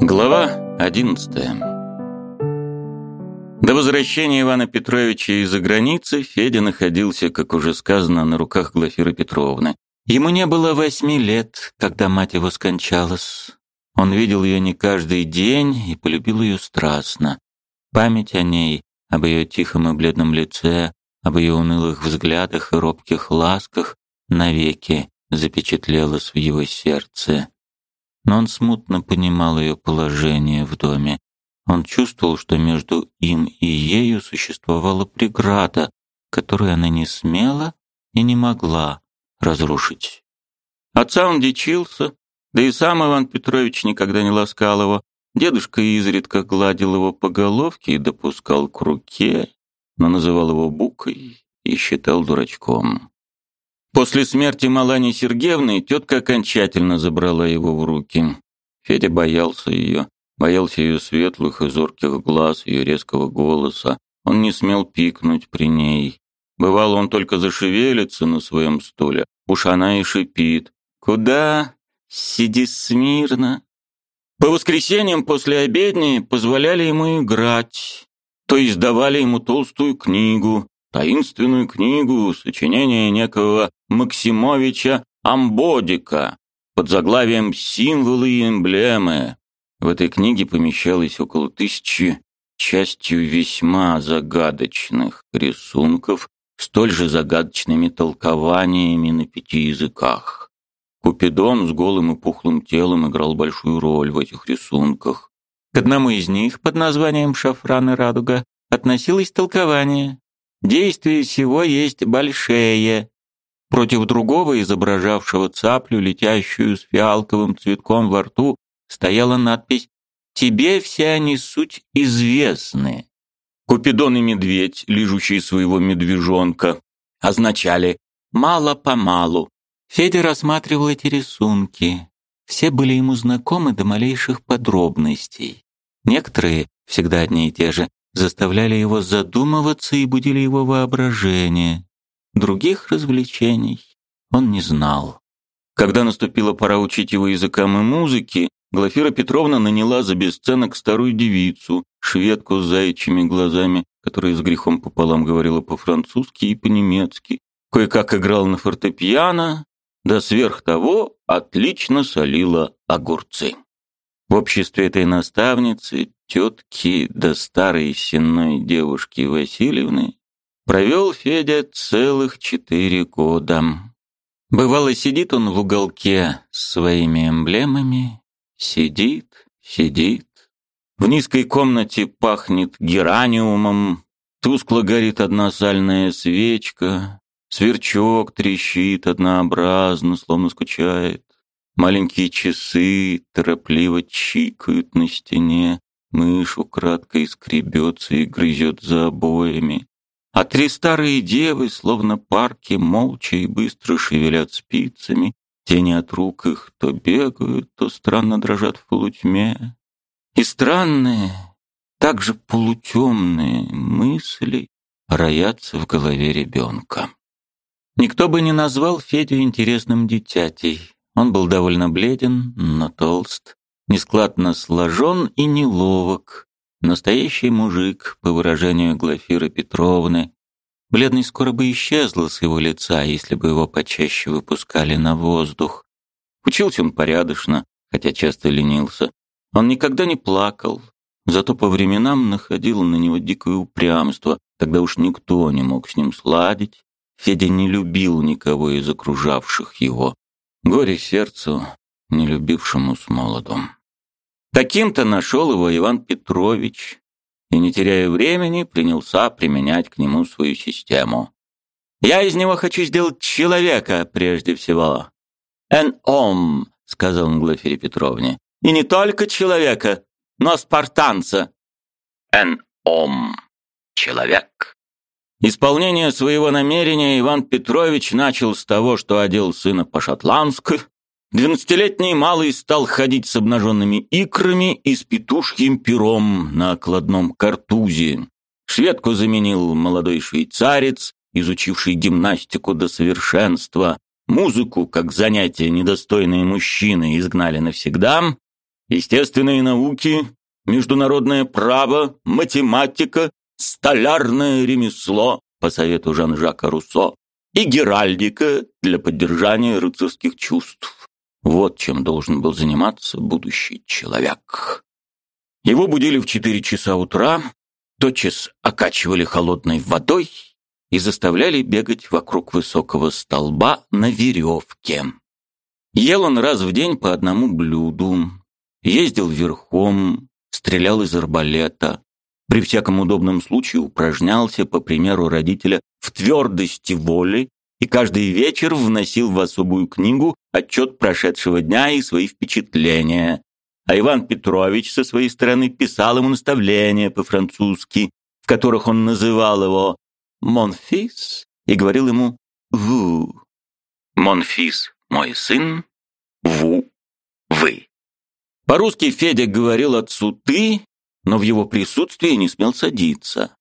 Глава 11. До возвращения Ивана Петровича из-за границы Федя находился, как уже сказано, на руках Глафиры Петровны. Ему не было восьми лет, когда мать его скончалась. Он видел ее не каждый день и полюбил ее страстно. Память о ней, об ее тихом и бледном лице, об ее унылых взглядах и робких ласках навеки запечатлелась в его сердце но он смутно понимал ее положение в доме. Он чувствовал, что между им и ею существовала преграда, которую она не смела и не могла разрушить. Отца он дичился, да и сам Иван Петрович никогда не ласкал его. Дедушка изредка гладил его по головке и допускал к руке, но называл его букой и считал дурачком. После смерти Малани Сергеевны тетка окончательно забрала его в руки. Федя боялся ее, боялся ее светлых и зорких глаз, ее резкого голоса. Он не смел пикнуть при ней. Бывало, он только зашевелится на своем стуле, уж она и шипит. «Куда? Сиди смирно». По воскресеньям после обедни позволяли ему играть, то есть давали ему толстую книгу, таинственную книгу сочинения некого Максимовича Амбодика под заглавием «Символы и эмблемы». В этой книге помещалось около тысячи частью весьма загадочных рисунков, столь же загадочными толкованиями на пяти языках. Купидон с голым и пухлым телом играл большую роль в этих рисунках. К одному из них под названием «Шафран и радуга» относилось толкование Действие всего есть большее. Против другого, изображавшего цаплю, летящую с фиалковым цветком во рту, стояла надпись «Тебе все они суть известны». Купидон и медведь, лижущий своего медвежонка, означали «мало-помалу». Федя рассматривал эти рисунки. Все были ему знакомы до малейших подробностей. Некоторые, всегда одни и те же, заставляли его задумываться и будили его воображение. Других развлечений он не знал. Когда наступила пора учить его языкам и музыке, Глафира Петровна наняла за бесценок старую девицу, шведку с заячьими глазами, которая с грехом пополам говорила по-французски и по-немецки, кое-как играл на фортепиано, да сверх того отлично солила огурцы. В обществе этой наставницы тетки да старой сенной девушки Васильевны провел Федя целых четыре года. Бывало, сидит он в уголке с своими эмблемами, сидит, сидит. В низкой комнате пахнет гераниумом, тускло горит одна сальная свечка, сверчок трещит однообразно, словно скучает. Маленькие часы торопливо чикают на стене, Мышь украдкой скребется и грызет за обоями. А три старые девы, словно парки, молча и быстро шевелят спицами. Тени от рук их то бегают, то странно дрожат в полутьме. И странные, также полутемные мысли роятся в голове ребенка. Никто бы не назвал Федю интересным дитятей. Он был довольно бледен, но толст нескладно сложен и неловок. Настоящий мужик, по выражению Глафиры Петровны. Бледность скоро бы исчезла с его лица, если бы его почаще выпускали на воздух. Учился он порядочно, хотя часто ленился. Он никогда не плакал, зато по временам находил на него дикое упрямство, тогда уж никто не мог с ним сладить. Федя не любил никого из окружавших его. Горе сердцу, не любившему с молодом. Таким-то нашел его Иван Петрович и, не теряя времени, принялся применять к нему свою систему. «Я из него хочу сделать человека прежде всего». «Эн-ом», — сказал он Глафире Петровне, — «и не только человека, но спартанца». «Эн-ом, человек». Исполнение своего намерения Иван Петрович начал с того, что одел сына по-шотландски, Двенадцатилетний малый стал ходить с обнаженными икрами и с петушьим пером на окладном картузе. Шведку заменил молодой швейцарец, изучивший гимнастику до совершенства. Музыку, как занятие недостойные мужчины, изгнали навсегда. естественные науки, международное право, математика, столярное ремесло по совету Жан-Жака Руссо и геральдика для поддержания рыцарских чувств. Вот чем должен был заниматься будущий человек. Его будили в четыре часа утра, тотчас окачивали холодной водой и заставляли бегать вокруг высокого столба на веревке. Ел он раз в день по одному блюду, ездил верхом, стрелял из арбалета, при всяком удобном случае упражнялся, по примеру родителя, в твердости воли и каждый вечер вносил в особую книгу отчет прошедшего дня и свои впечатления. А Иван Петрович со своей стороны писал ему наставления по-французски, в которых он называл его «Монфис» и говорил ему «Ву». «Монфис» — мой сын, «Ву» — вы. По-русски Федя говорил отцу «ты», но в его присутствии не смел садиться.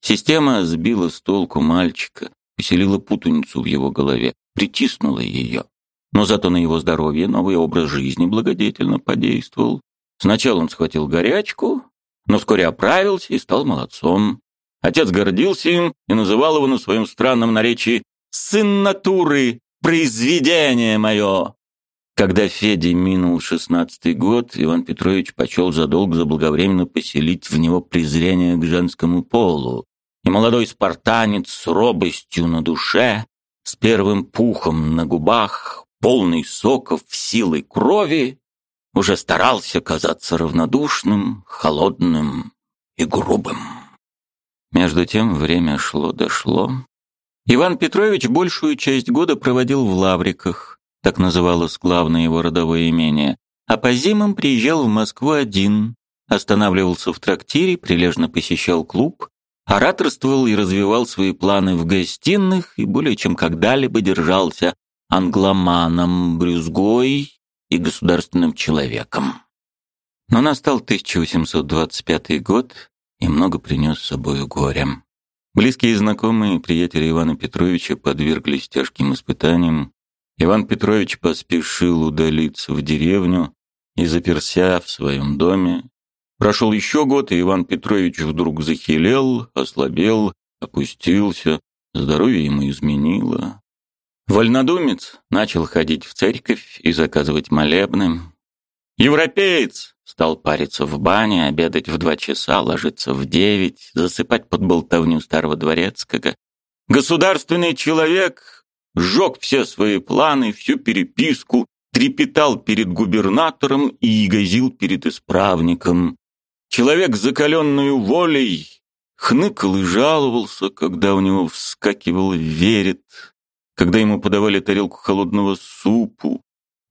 Система сбила с толку мальчика, поселила путаницу в его голове, притиснула ее. Но зато на его здоровье новый образ жизни благодетельно подействовал. Сначала он схватил горячку, но вскоре оправился и стал молодцом. Отец гордился им и называл его на своем странном наречии «сын натуры, произведение мое». Когда Феде минул шестнадцатый год, Иван Петрович почел за долг заблаговременно поселить в него презрение к женскому полу. И молодой спартанец с робостью на душе, с первым пухом на губах, полный соков, силой крови, уже старался казаться равнодушным, холодным и грубым. Между тем время шло-дошло. Иван Петрович большую часть года проводил в Лавриках, так называлось главное его родовое имение, а по зимам приезжал в Москву один, останавливался в трактире, прилежно посещал клуб, ораторствовал и развивал свои планы в гостиных и более чем когда-либо держался англоманом, брюзгой и государственным человеком. Но настал 1825 год, и много принес с собой горем. Близкие и знакомые приятели Ивана Петровича подверглись тяжким испытаниям, Иван Петрович поспешил удалиться в деревню и заперся в своем доме. Прошел еще год, и Иван Петрович вдруг захилел, ослабел, опустился, здоровье ему изменило. Вольнодумец начал ходить в церковь и заказывать молебны. Европеец стал париться в бане, обедать в два часа, ложиться в девять, засыпать под болтовню старого дворецкого. Государственный человек сжег все свои планы, всю переписку, трепетал перед губернатором и ягозил перед исправником. Человек, закаленную волей, хныкал и жаловался, когда у него вскакивал верет, когда ему подавали тарелку холодного супу.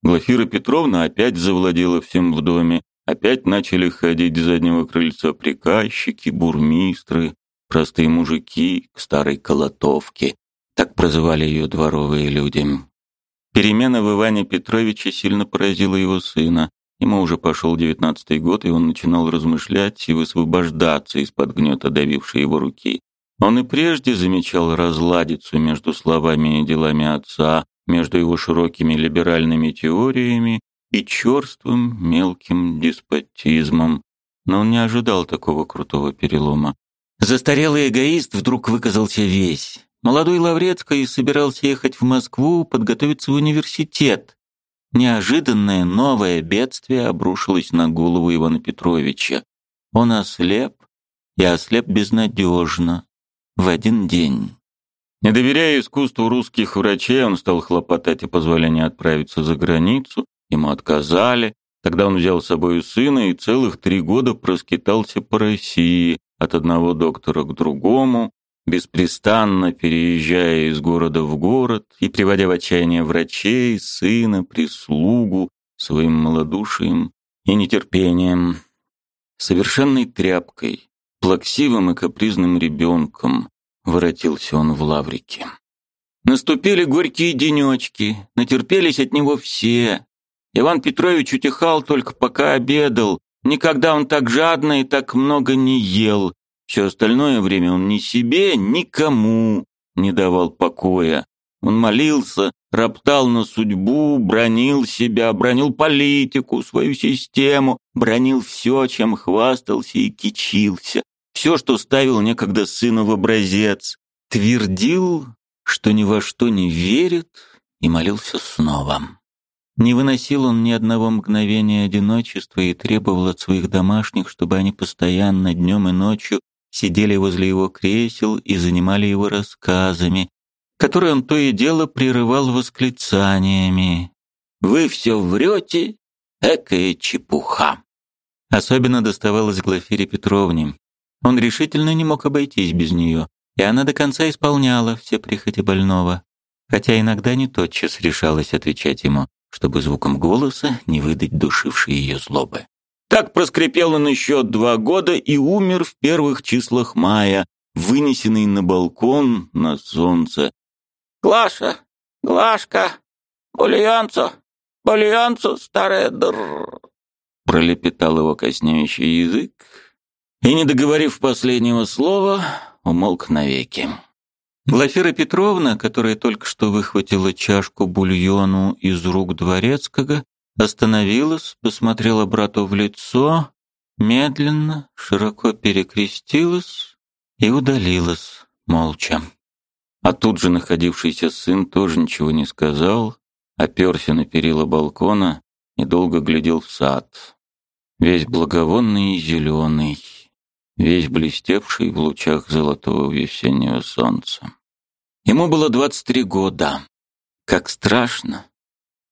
Глафира Петровна опять завладела всем в доме, опять начали ходить с заднего крыльца приказчики, бурмистры, простые мужики к старой колотовке. Так прозывали ее дворовые люди. Перемена в Иване Петровиче сильно поразила его сына. Ему уже пошел девятнадцатый год, и он начинал размышлять и высвобождаться из-под гнета давившей его руки. Он и прежде замечал разладицу между словами и делами отца, между его широкими либеральными теориями и черствым мелким деспотизмом. Но он не ожидал такого крутого перелома. Застарелый эгоист вдруг выказался весь. Молодой Лаврецкий собирался ехать в Москву, подготовиться в университет. Неожиданное новое бедствие обрушилось на голову Ивана Петровича. Он ослеп, и ослеп безнадежно, в один день. Не доверяя искусству русских врачей, он стал хлопотать о позволении отправиться за границу. Ему отказали. Тогда он взял с собой сына и целых три года проскитался по России, от одного доктора к другому, беспрестанно переезжая из города в город и приводя в отчаяние врачей, сына, прислугу, своим малодушием и нетерпением. Совершенной тряпкой, плаксивым и капризным ребенком воротился он в лаврике. Наступили горькие денечки, натерпелись от него все. Иван Петрович утихал только пока обедал, никогда он так жадно и так много не ел, все остальное время он ни себе, никому не давал покоя. Он молился, роптал на судьбу, бронил себя, бронил политику, свою систему, бронил все, чем хвастался и кичился, все, что ставил некогда сына в образец, твердил, что ни во что не верит, и молился снова. Не выносил он ни одного мгновения одиночества и требовал от своих домашних, чтобы они постоянно днем и ночью сидели возле его кресел и занимали его рассказами, которые он то и дело прерывал восклицаниями. «Вы все врете? Экая чепуха!» Особенно доставалось Глафире Петровне. Он решительно не мог обойтись без нее, и она до конца исполняла все прихоти больного, хотя иногда не тотчас решалась отвечать ему, чтобы звуком голоса не выдать душившей ее злобы. Так проскрипел он еще два года и умер в первых числах мая, вынесенный на балкон на солнце. «Глаша, Глашка, бульонцу, бульонцу, старая др...» пролепетал его коснеющий язык, и, не договорив последнего слова, умолк навеки. Глафира Петровна, которая только что выхватила чашку бульону из рук дворецкого, остановилась, посмотрела брату в лицо, медленно, широко перекрестилась и удалилась молча. А тут же находившийся сын тоже ничего не сказал, оперся на перила балкона и долго глядел в сад. Весь благовонный и зеленый, весь блестевший в лучах золотого весеннего солнца. Ему было двадцать три года. Как страшно,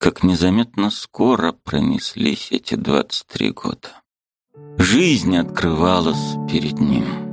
как незаметно скоро пронеслись эти двадцать три года. Жизнь открывалась перед ним.